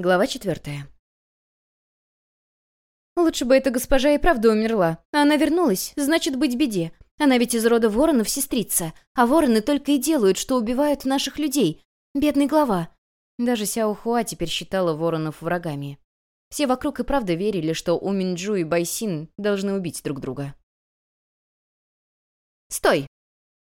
Глава четвертая. Лучше бы эта госпожа и правда умерла. А она вернулась, значит, быть беде. Она ведь из рода воронов сестрица. А вороны только и делают, что убивают наших людей. Бедный глава. Даже Сяо Хуа теперь считала воронов врагами. Все вокруг и правда верили, что У Минджу и Байсин должны убить друг друга. «Стой!»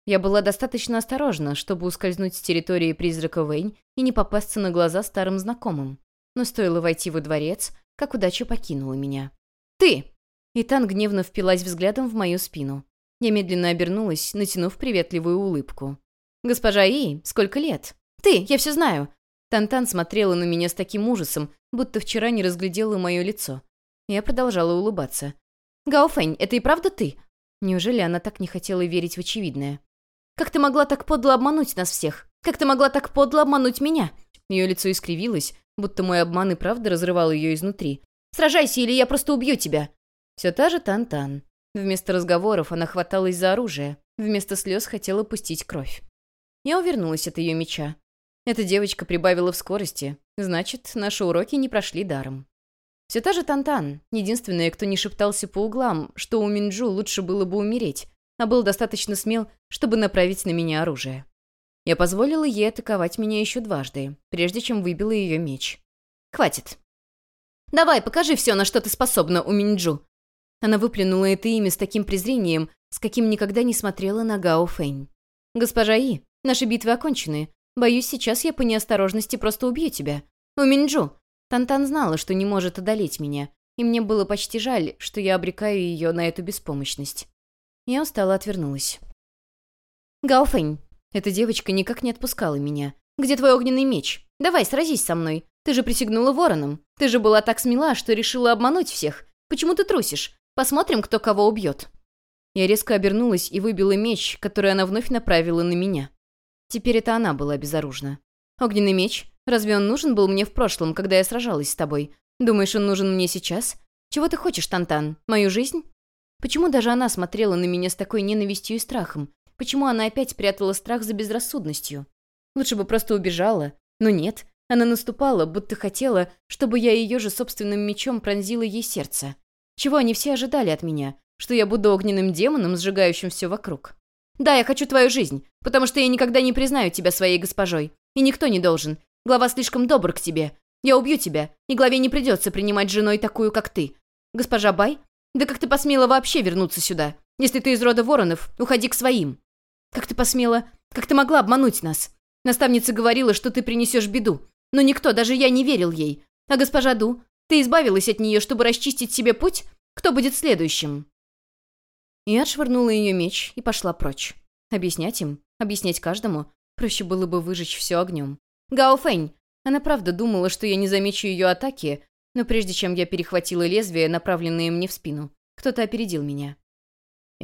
Я была достаточно осторожна, чтобы ускользнуть с территории призрака Вэнь и не попасться на глаза старым знакомым. Но стоило войти во дворец, как удача покинула меня. «Ты!» Итан гневно впилась взглядом в мою спину. Я медленно обернулась, натянув приветливую улыбку. «Госпожа И, сколько лет?» «Ты, я все знаю!» Тантан смотрела на меня с таким ужасом, будто вчера не разглядела мое лицо. Я продолжала улыбаться. «Гаофэнь, это и правда ты?» Неужели она так не хотела верить в очевидное? Как ты могла так подло обмануть нас всех? Как ты могла так подло обмануть меня?» Ее лицо искривилось, будто мой обман и правда разрывал ее изнутри. «Сражайся, или я просто убью тебя!» Все та же Тан-Тан. Вместо разговоров она хваталась за оружие, вместо слез хотела пустить кровь. Я увернулась от ее меча. Эта девочка прибавила в скорости, значит, наши уроки не прошли даром. Все та же Тантан, единственная, кто не шептался по углам, что у Минджу лучше было бы умереть, а был достаточно смел, чтобы направить на меня оружие. Я позволила ей атаковать меня еще дважды, прежде чем выбила ее меч. «Хватит. Давай, покажи все, на что ты способна, у Минджу». Она выплюнула это имя с таким презрением, с каким никогда не смотрела на Гао Фэнь. «Госпожа И, наши битвы окончены. Боюсь, сейчас я по неосторожности просто убью тебя. У Минджу». Тантан знала, что не может одолеть меня, и мне было почти жаль, что я обрекаю ее на эту беспомощность. Я устало отвернулась. «Гаофэнь, эта девочка никак не отпускала меня. Где твой огненный меч? Давай, сразись со мной. Ты же присягнула вороном. Ты же была так смела, что решила обмануть всех. Почему ты трусишь? Посмотрим, кто кого убьет». Я резко обернулась и выбила меч, который она вновь направила на меня. Теперь это она была безоружна. «Огненный меч? Разве он нужен был мне в прошлом, когда я сражалась с тобой? Думаешь, он нужен мне сейчас? Чего ты хочешь, Тантан? Мою жизнь?» Почему даже она смотрела на меня с такой ненавистью и страхом? Почему она опять прятала страх за безрассудностью? Лучше бы просто убежала. Но нет, она наступала, будто хотела, чтобы я ее же собственным мечом пронзила ей сердце. Чего они все ожидали от меня? Что я буду огненным демоном, сжигающим все вокруг? Да, я хочу твою жизнь, потому что я никогда не признаю тебя своей госпожой. И никто не должен. Глава слишком добр к тебе. Я убью тебя, и главе не придется принимать женой такую, как ты. Госпожа Бай, да как ты посмела вообще вернуться сюда? Если ты из рода воронов, уходи к своим. Как ты посмела? Как ты могла обмануть нас? Наставница говорила, что ты принесешь беду. Но никто, даже я, не верил ей. А госпожа Ду, ты избавилась от нее, чтобы расчистить себе путь? Кто будет следующим?» Я отшвырнула ее меч и пошла прочь. Объяснять им, объяснять каждому, проще было бы выжечь все огнем. Гао Фэнь! Она правда думала, что я не замечу ее атаки, но прежде чем я перехватила лезвие, направленное мне в спину, кто-то опередил меня.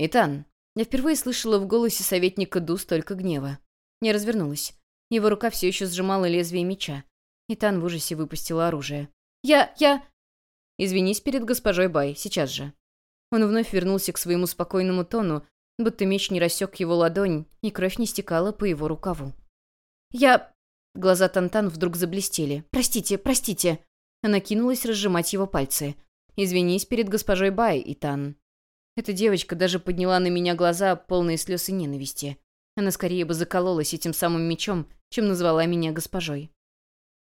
«Итан». Я впервые слышала в голосе советника Ду столько гнева. Не развернулась. Его рука все еще сжимала лезвие меча. Итан в ужасе выпустила оружие. «Я... я...» «Извинись перед госпожой Бай, сейчас же». Он вновь вернулся к своему спокойному тону, будто меч не рассек его ладонь, и кровь не стекала по его рукаву. «Я...» Глаза Тантан вдруг заблестели. «Простите, простите!» Она кинулась разжимать его пальцы. «Извинись перед госпожой Бай, Итан». Эта девочка даже подняла на меня глаза, полные слез и ненависти. Она скорее бы закололась этим самым мечом, чем назвала меня госпожой.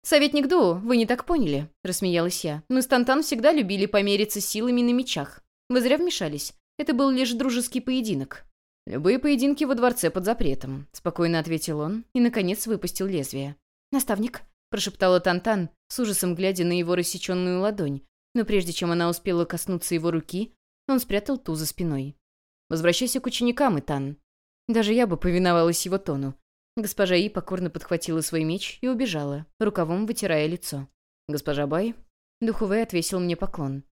«Советник Ду, вы не так поняли», — рассмеялась я. «Мы с Тантан всегда любили помериться силами на мечах. Вы зря вмешались. Это был лишь дружеский поединок». «Любые поединки во дворце под запретом», — спокойно ответил он и, наконец, выпустил лезвие. «Наставник», прошептала Тантан, с ужасом глядя на его рассеченную ладонь, но прежде чем она успела коснуться его руки, он спрятал ту за спиной. «Возвращайся к ученикам, Итан». Даже я бы повиновалась его тону. Госпожа И покорно подхватила свой меч и убежала, рукавом вытирая лицо. «Госпожа Бай?» Духовой отвесил мне поклон.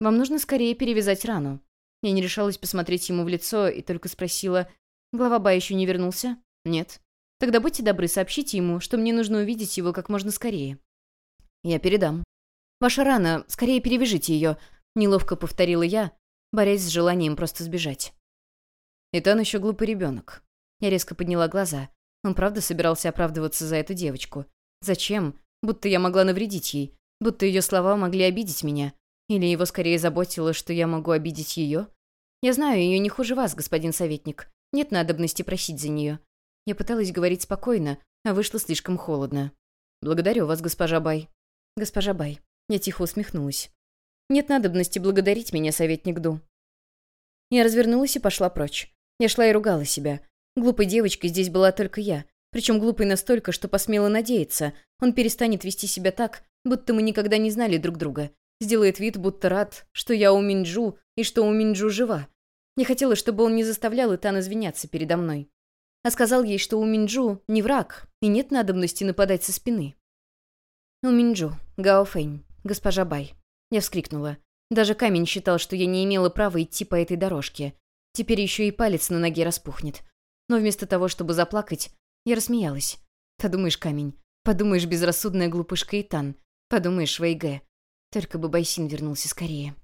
«Вам нужно скорее перевязать рану». Я не решалась посмотреть ему в лицо и только спросила, «Глава Бай еще не вернулся?» «Нет». Тогда будьте добры, сообщите ему, что мне нужно увидеть его как можно скорее». «Я передам». «Ваша рана, скорее перевяжите ее», — неловко повторила я, борясь с желанием просто сбежать. Итан еще глупый ребенок. Я резко подняла глаза. Он правда собирался оправдываться за эту девочку. Зачем? будто я могла навредить ей, будто ее слова могли обидеть меня. Или его скорее заботило, что я могу обидеть ее? Я знаю ее не хуже вас, господин советник. Нет надобности просить за нее. Я пыталась говорить спокойно, а вышло слишком холодно. «Благодарю вас, госпожа Бай». «Госпожа Бай». Я тихо усмехнулась. «Нет надобности благодарить меня, советник Ду». Я развернулась и пошла прочь. Я шла и ругала себя. Глупой девочкой здесь была только я. Причем глупой настолько, что посмела надеяться. Он перестанет вести себя так, будто мы никогда не знали друг друга. Сделает вид, будто рад, что я у Минджу и что у Минджу жива. Не хотела, чтобы он не заставлял Итан извиняться передо мной а сказал ей, что у Минджу не враг и нет надобности нападать со спины. «У Минджу, Гао Фэнь, госпожа Бай». Я вскрикнула. Даже камень считал, что я не имела права идти по этой дорожке. Теперь еще и палец на ноге распухнет. Но вместо того, чтобы заплакать, я рассмеялась. Подумаешь, камень. Подумаешь, безрассудная глупышка Итан. Подумаешь, Вейге. Только бы Байсин вернулся скорее.